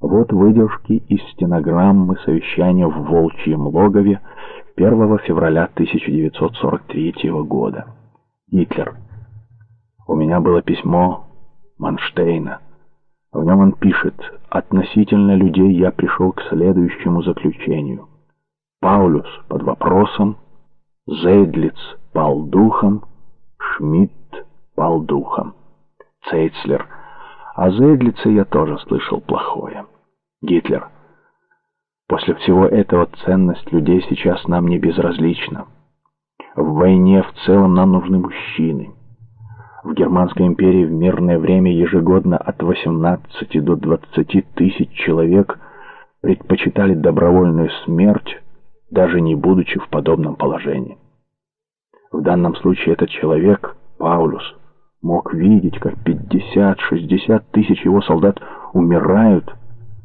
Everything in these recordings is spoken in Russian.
Вот выдержки из стенограммы совещания в Волчьем логове 1 февраля 1943 года. Гитлер. У меня было письмо Манштейна. В нем он пишет, относительно людей я пришел к следующему заключению. Паулюс под вопросом, Зейдлиц пал духом, Шмидт пал духом. Цейцлер. О Зейдлице я тоже слышал плохое. Гитлер. После всего этого ценность людей сейчас нам не безразлична. В войне в целом нам нужны мужчины. В Германской империи в мирное время ежегодно от 18 до 20 тысяч человек предпочитали добровольную смерть, даже не будучи в подобном положении. В данном случае этот человек, Паулюс, мог видеть, как 50-60 тысяч его солдат умирают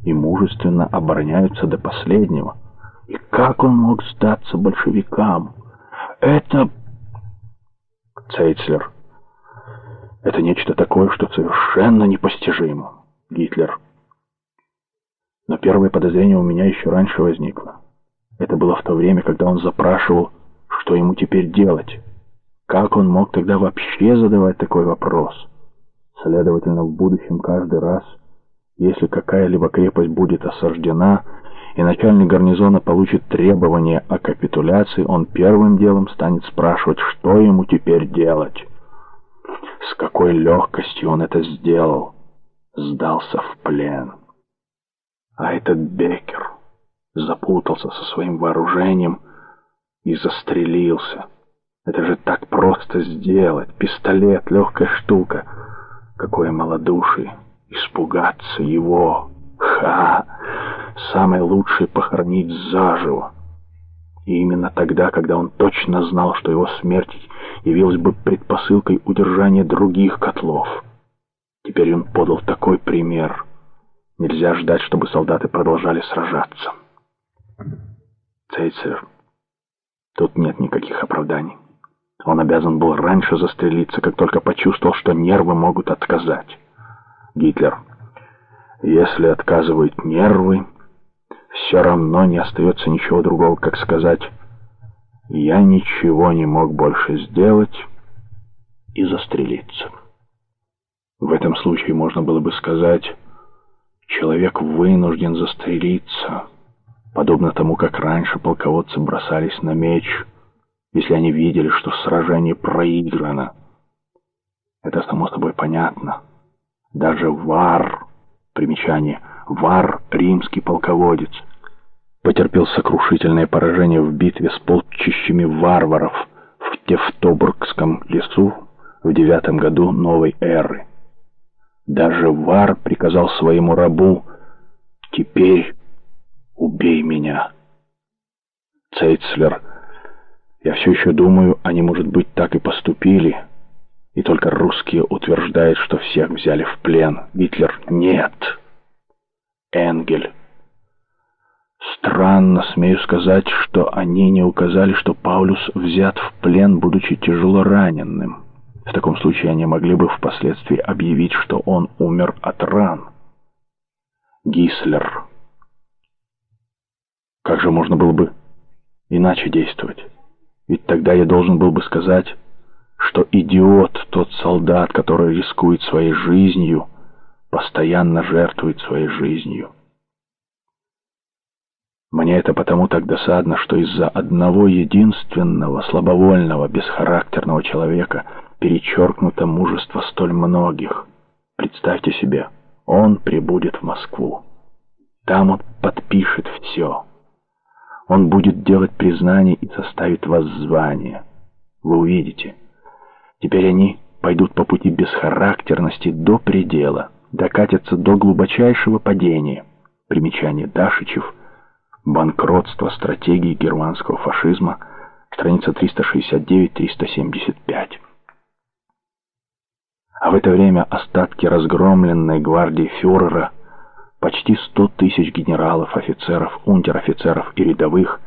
и мужественно обороняются до последнего. И как он мог сдаться большевикам? Это... Цейцлер. Это нечто такое, что совершенно непостижимо. Гитлер. Но первое подозрение у меня еще раньше возникло. Это было в то время, когда он запрашивал, что ему теперь делать. Как он мог тогда вообще задавать такой вопрос? Следовательно, в будущем каждый раз, если какая-либо крепость будет осаждена, и начальник гарнизона получит требование о капитуляции, он первым делом станет спрашивать, что ему теперь делать. С какой легкостью он это сделал. Сдался в плен. А этот Бекер запутался со своим вооружением и застрелился. Это же так просто сделать. Пистолет, легкая штука. Какое малодушие. Испугаться его. Ха! Самое лучшее похоронить заживо. И именно тогда, когда он точно знал, что его смерть явилась бы предпосылкой удержания других котлов. Теперь он подал такой пример. Нельзя ждать, чтобы солдаты продолжали сражаться. Цейцер, тут нет никаких оправданий. Он обязан был раньше застрелиться, как только почувствовал, что нервы могут отказать. Гитлер. Если отказывают нервы, все равно не остается ничего другого, как сказать «я ничего не мог больше сделать» и застрелиться. В этом случае можно было бы сказать «человек вынужден застрелиться», подобно тому, как раньше полководцы бросались на меч – если они видели, что сражение проиграно. Это само собой понятно. Даже Вар, примечание, Вар, римский полководец, потерпел сокрушительное поражение в битве с полчищами варваров в Тевтобургском лесу в девятом году новой эры. Даже Вар приказал своему рабу «Теперь убей меня». Цейцлер я все еще думаю, они, может быть, так и поступили. И только русские утверждают, что всех взяли в плен. Гитлер — нет. Энгель. Странно, смею сказать, что они не указали, что Паулюс взят в плен, будучи тяжело раненым. В таком случае они могли бы впоследствии объявить, что он умер от ран. Гислер. Как же можно было бы иначе действовать? Ведь тогда я должен был бы сказать, что идиот тот солдат, который рискует своей жизнью, постоянно жертвует своей жизнью. Мне это потому так досадно, что из-за одного единственного, слабовольного, бесхарактерного человека перечеркнуто мужество столь многих. Представьте себе, он прибудет в Москву. Там он подпишет все. Он будет делать признание и составит воззвание. Вы увидите. Теперь они пойдут по пути бесхарактерности до предела, докатятся до глубочайшего падения. Примечание Дашичев. Банкротство стратегии германского фашизма. Страница 369-375. А в это время остатки разгромленной гвардии фюрера – почти сто тысяч генералов, офицеров, унтер-офицеров и рядовых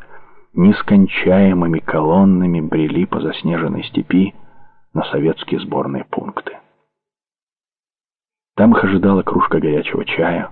нескончаемыми колоннами брели по заснеженной степи на советские сборные пункты. Там их ожидала кружка горячего чая,